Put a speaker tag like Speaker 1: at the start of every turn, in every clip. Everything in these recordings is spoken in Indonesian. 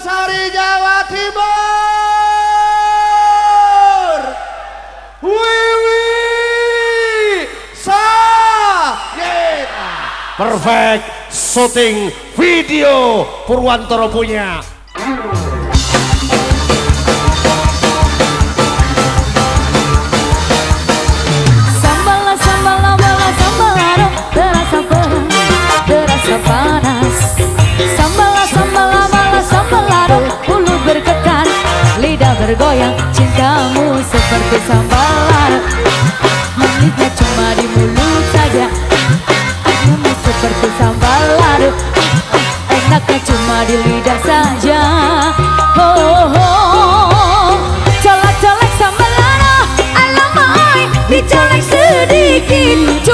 Speaker 1: Sari Jawa Timur. Wiwi Sayena
Speaker 2: Perfect shooting video Purwantoro punya.
Speaker 3: kesambalan Manisnya cuma di mulut saja. Akhirnya seperti sambalan Enaknya cuma di lidah saja. Oh, oh, oh. colek-colek sambalan Alamak, dicolek sedikit.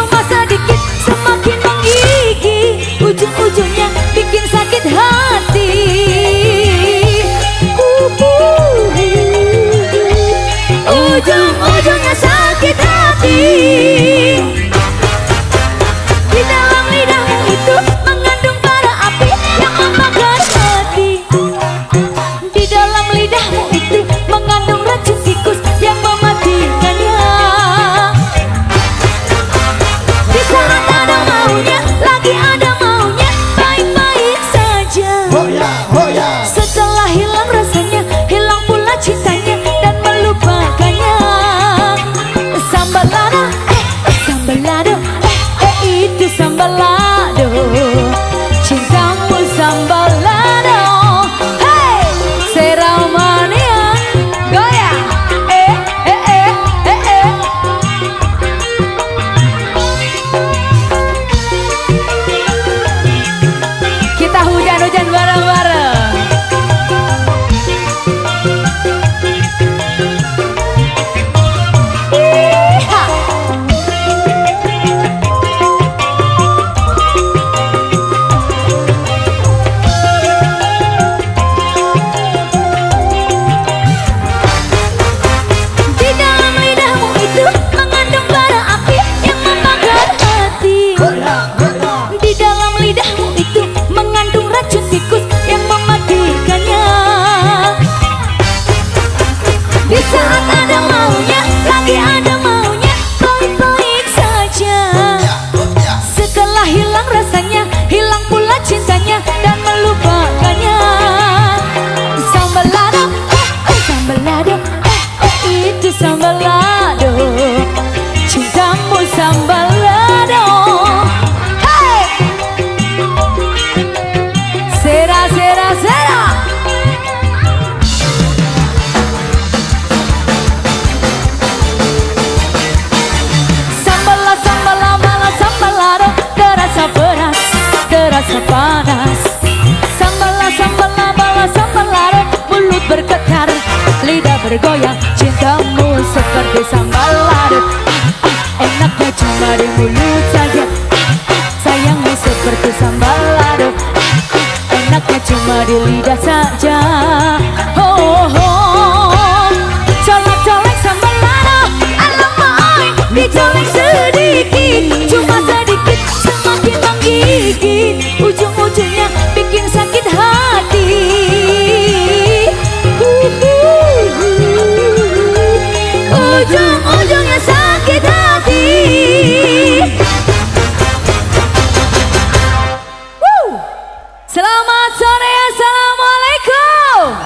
Speaker 3: bergoyang Cintamu seperti sambal larut Enaknya cuma di mulut saja Sayangmu seperti sambal larut Enaknya cuma di lidah saja.